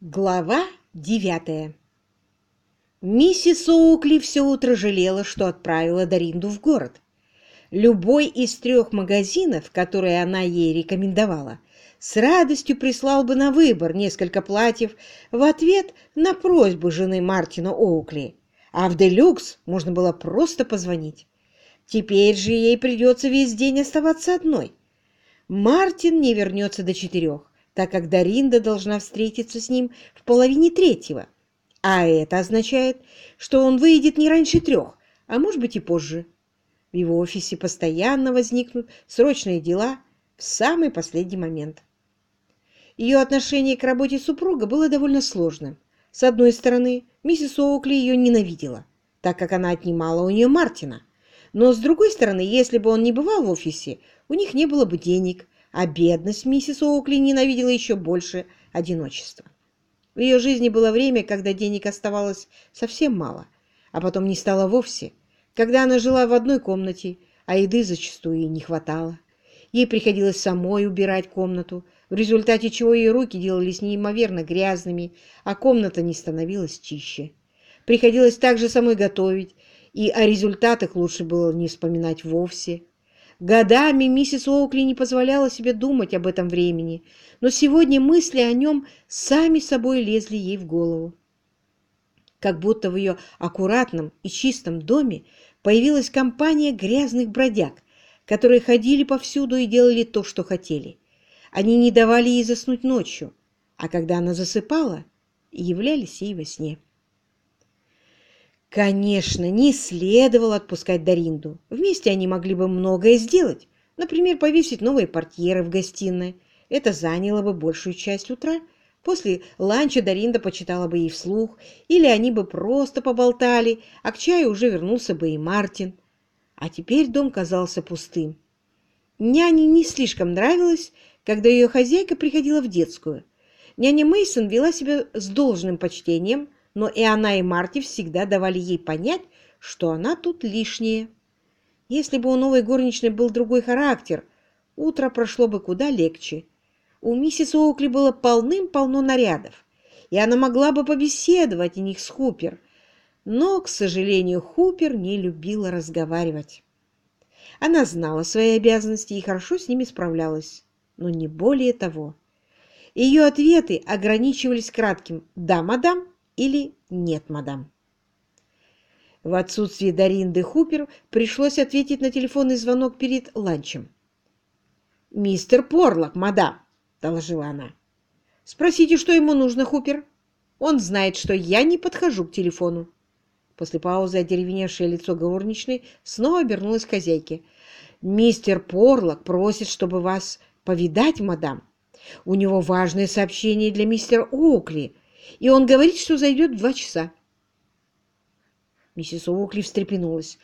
Глава девятая Миссис Оукли все утро жалела, что отправила Даринду в город. Любой из трех магазинов, которые она ей рекомендовала, с радостью прислал бы на выбор несколько платьев в ответ на просьбу жены Мартина Оукли, а в «Делюкс» можно было просто позвонить. Теперь же ей придется весь день оставаться одной. Мартин не вернется до четырех так как Даринда должна встретиться с ним в половине третьего, а это означает, что он выйдет не раньше трех, а может быть и позже. В его офисе постоянно возникнут срочные дела в самый последний момент. Ее отношение к работе супруга было довольно сложным. С одной стороны, миссис Оукли ее ненавидела, так как она отнимала у нее Мартина. Но с другой стороны, если бы он не бывал в офисе, у них не было бы денег, а бедность миссис Оукли ненавидела еще больше одиночества. В ее жизни было время, когда денег оставалось совсем мало, а потом не стало вовсе, когда она жила в одной комнате, а еды зачастую ей не хватало. Ей приходилось самой убирать комнату, в результате чего ее руки делались неимоверно грязными, а комната не становилась чище. Приходилось также самой готовить, и о результатах лучше было не вспоминать вовсе. Годами миссис Оукли не позволяла себе думать об этом времени, но сегодня мысли о нем сами собой лезли ей в голову. Как будто в ее аккуратном и чистом доме появилась компания грязных бродяг, которые ходили повсюду и делали то, что хотели. Они не давали ей заснуть ночью, а когда она засыпала, являлись ей во сне. Конечно, не следовало отпускать Даринду. Вместе они могли бы многое сделать. Например, повесить новые портьеры в гостиной. Это заняло бы большую часть утра. После ланча Даринда почитала бы ей вслух, или они бы просто поболтали, а к чаю уже вернулся бы и Мартин. А теперь дом казался пустым. Няне не слишком нравилось, когда ее хозяйка приходила в детскую. Няня Мейсон вела себя с должным почтением, но и она, и Марти всегда давали ей понять, что она тут лишняя. Если бы у новой горничной был другой характер, утро прошло бы куда легче. У миссис Оукли было полным-полно нарядов, и она могла бы побеседовать о них с Хупер, но, к сожалению, Хупер не любила разговаривать. Она знала свои обязанности и хорошо с ними справлялась, но не более того. Ее ответы ограничивались кратким «да, мадам» или «нет, мадам». В отсутствие Даринды Хупер пришлось ответить на телефонный звонок перед ланчем. «Мистер Порлок, мадам», — доложила она. «Спросите, что ему нужно, Хупер. Он знает, что я не подхожу к телефону». После паузы одеревеневшее лицо горничной снова обернулось к хозяйке. «Мистер Порлок просит, чтобы вас повидать, мадам. У него важное сообщение для мистера Оукли и он говорит, что зайдет в два часа. Миссис Уокли встрепенулась.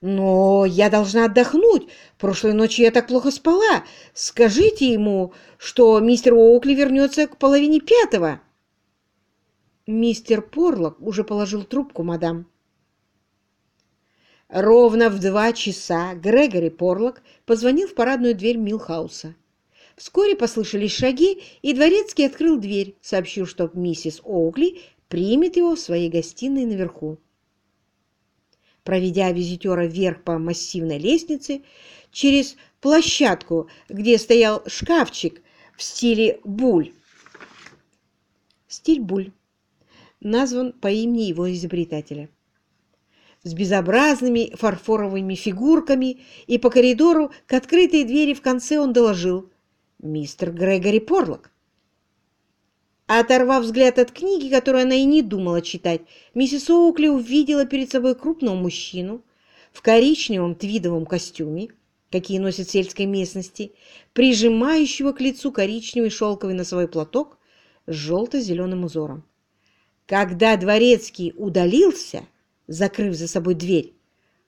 «Но я должна отдохнуть. Прошлой ночью я так плохо спала. Скажите ему, что мистер Уокли вернется к половине пятого». Мистер Порлок уже положил трубку, мадам. Ровно в два часа Грегори Порлок позвонил в парадную дверь Милхауса. Вскоре послышались шаги, и дворецкий открыл дверь, сообщил, что миссис Оукли примет его в своей гостиной наверху. Проведя визитера вверх по массивной лестнице, через площадку, где стоял шкафчик в стиле буль. Стиль буль назван по имени его изобретателя. С безобразными фарфоровыми фигурками и по коридору к открытой двери в конце он доложил мистер Грегори Порлок. Оторвав взгляд от книги, которую она и не думала читать, миссис Оукли увидела перед собой крупного мужчину в коричневом твидовом костюме, какие носят в сельской местности, прижимающего к лицу коричневый шелковый носовой платок с желто-зеленым узором. Когда дворецкий удалился, закрыв за собой дверь,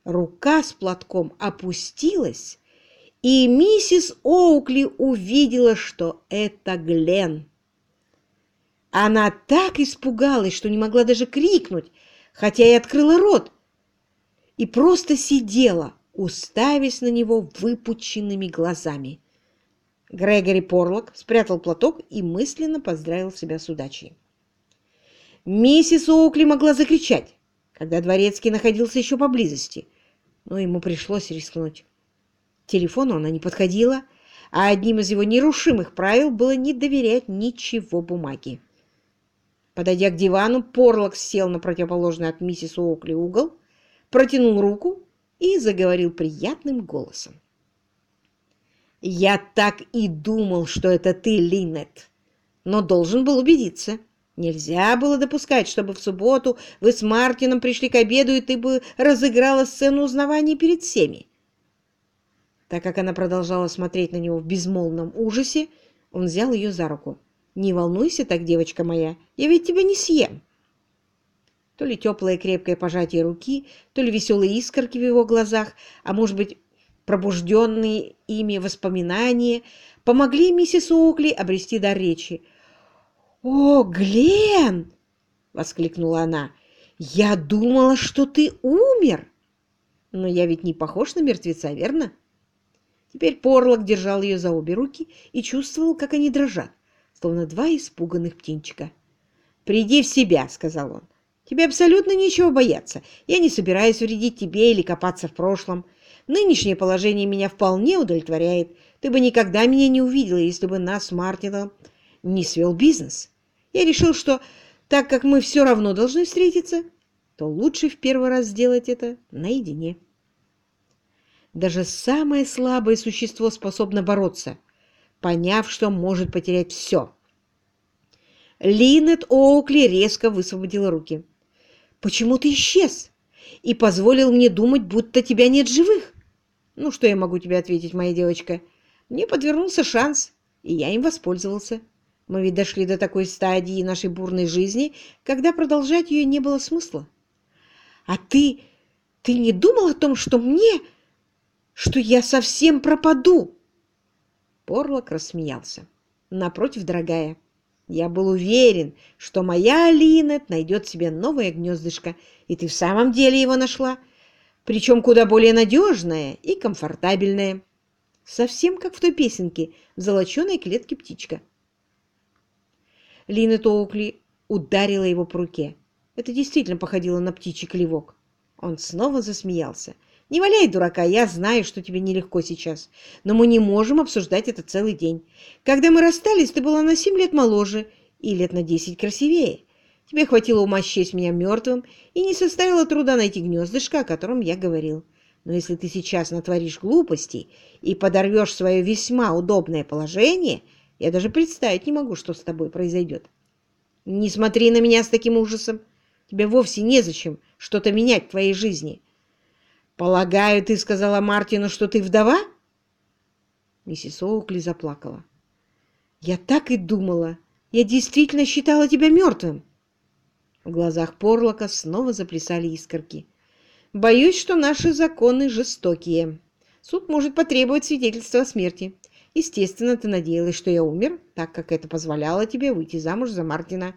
рука с платком опустилась, и миссис Оукли увидела, что это Глен. Она так испугалась, что не могла даже крикнуть, хотя и открыла рот, и просто сидела, уставясь на него выпученными глазами. Грегори Порлок спрятал платок и мысленно поздравил себя с удачей. Миссис Оукли могла закричать, когда Дворецкий находился еще поблизости, но ему пришлось рискнуть. Телефону она не подходила, а одним из его нерушимых правил было не доверять ничего бумаге. Подойдя к дивану, Порлок сел на противоположный от миссис Оукли угол, протянул руку и заговорил приятным голосом. «Я так и думал, что это ты, Линнет, но должен был убедиться. Нельзя было допускать, чтобы в субботу вы с Мартином пришли к обеду, и ты бы разыграла сцену узнавания перед всеми. Так как она продолжала смотреть на него в безмолвном ужасе, он взял ее за руку. «Не волнуйся так, девочка моя, я ведь тебя не съем». То ли теплое крепкое пожатие руки, то ли веселые искорки в его глазах, а может быть, пробужденные ими воспоминания, помогли миссис Оукли обрести дар речи. «О, Глен!» — воскликнула она. «Я думала, что ты умер!» «Но я ведь не похож на мертвеца, верно?» Теперь Порлок держал ее за обе руки и чувствовал, как они дрожат, словно два испуганных птенчика. «Приди в себя», — сказал он. «Тебе абсолютно нечего бояться. Я не собираюсь вредить тебе или копаться в прошлом. Нынешнее положение меня вполне удовлетворяет. Ты бы никогда меня не увидела, если бы нас с Мартином не свел бизнес. Я решил, что так как мы все равно должны встретиться, то лучше в первый раз сделать это наедине». Даже самое слабое существо способно бороться, поняв, что может потерять все. Линет Оукли резко высвободила руки. «Почему ты исчез и позволил мне думать, будто тебя нет живых?» «Ну, что я могу тебе ответить, моя девочка? Мне подвернулся шанс, и я им воспользовался. Мы ведь дошли до такой стадии нашей бурной жизни, когда продолжать ее не было смысла. А ты... ты не думал о том, что мне что я совсем пропаду!» Порлок рассмеялся. «Напротив, дорогая, я был уверен, что моя Алинет найдет себе новое гнездышко, и ты в самом деле его нашла, причем куда более надежное и комфортабельное, совсем как в той песенке в золоченой клетке птичка». Линет Оукли ударила его по руке. Это действительно походило на птичий клевок. Он снова засмеялся. Не валяй дурака, я знаю, что тебе нелегко сейчас, но мы не можем обсуждать это целый день. Когда мы расстались, ты была на семь лет моложе и лет на десять красивее. Тебе хватило ума счесть меня мертвым и не составило труда найти гнездышко, о котором я говорил. Но если ты сейчас натворишь глупостей и подорвешь свое весьма удобное положение, я даже представить не могу, что с тобой произойдет. Не смотри на меня с таким ужасом. Тебе вовсе незачем что-то менять в твоей жизни. «Полагаю, ты сказала Мартину, что ты вдова?» Миссис Оукли заплакала. «Я так и думала. Я действительно считала тебя мертвым». В глазах Порлока снова заплясали искорки. «Боюсь, что наши законы жестокие. Суд может потребовать свидетельства о смерти. Естественно, ты надеялась, что я умер, так как это позволяло тебе выйти замуж за Мартина.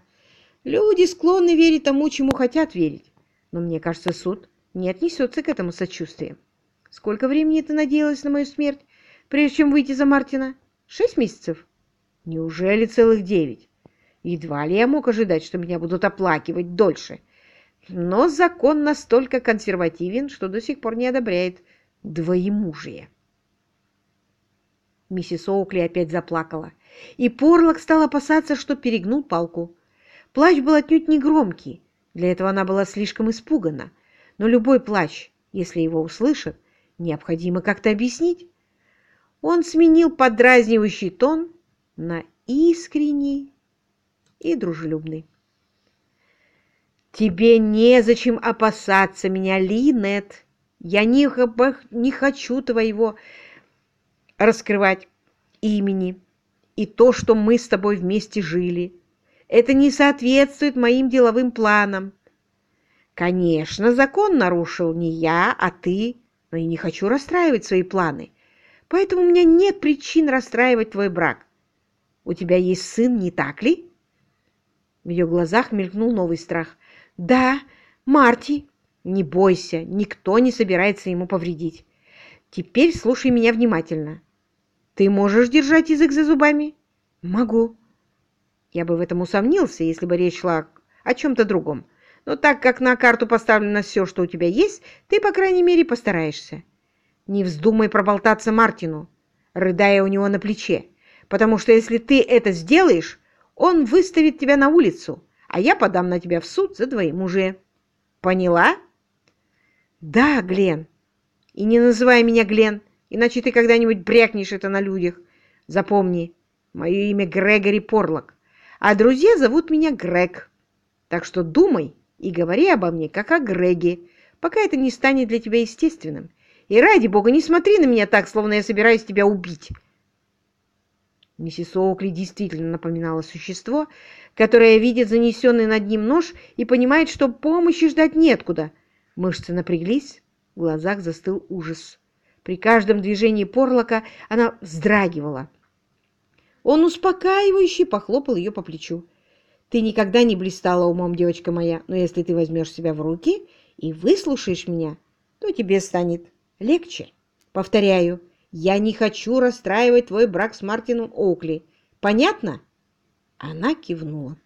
Люди склонны верить тому, чему хотят верить. Но мне кажется, суд не отнесется к этому сочувствием. Сколько времени ты надеялась на мою смерть, прежде чем выйти за Мартина? Шесть месяцев? Неужели целых девять? Едва ли я мог ожидать, что меня будут оплакивать дольше. Но закон настолько консервативен, что до сих пор не одобряет двоемужие. Миссис Оукли опять заплакала, и Порлок стал опасаться, что перегнул палку. Плач был отнюдь не громкий, для этого она была слишком испугана но любой плач, если его услышат, необходимо как-то объяснить. Он сменил подразнивающий тон на искренний и дружелюбный. «Тебе незачем опасаться меня, Линет. Я не, не хочу твоего раскрывать имени и то, что мы с тобой вместе жили. Это не соответствует моим деловым планам. Конечно, закон нарушил не я, а ты, но я не хочу расстраивать свои планы. Поэтому у меня нет причин расстраивать твой брак. У тебя есть сын, не так ли? В ее глазах мелькнул новый страх. Да, Марти. Не бойся, никто не собирается ему повредить. Теперь слушай меня внимательно. Ты можешь держать язык за зубами? Могу. Я бы в этом усомнился, если бы речь шла о чем-то другом. Но так как на карту поставлено все, что у тебя есть, ты, по крайней мере, постараешься. Не вздумай проболтаться Мартину, рыдая у него на плече, потому что если ты это сделаешь, он выставит тебя на улицу, а я подам на тебя в суд за двоемужие. Поняла? Да, Глен. И не называй меня Глен, иначе ты когда-нибудь брякнешь это на людях. Запомни, мое имя Грегори Порлок, а друзья зовут меня Грег. Так что думай и говори обо мне, как о Греге, пока это не станет для тебя естественным. И ради бога, не смотри на меня так, словно я собираюсь тебя убить. Миссис Оукли действительно напоминала существо, которое видит занесенный над ним нож и понимает, что помощи ждать неоткуда. Мышцы напряглись, в глазах застыл ужас. При каждом движении порлока она вздрагивала. Он успокаивающе похлопал ее по плечу. Ты никогда не блистала умом, девочка моя, но если ты возьмешь себя в руки и выслушаешь меня, то тебе станет легче. Повторяю, я не хочу расстраивать твой брак с Мартином Оукли. Понятно?» Она кивнула.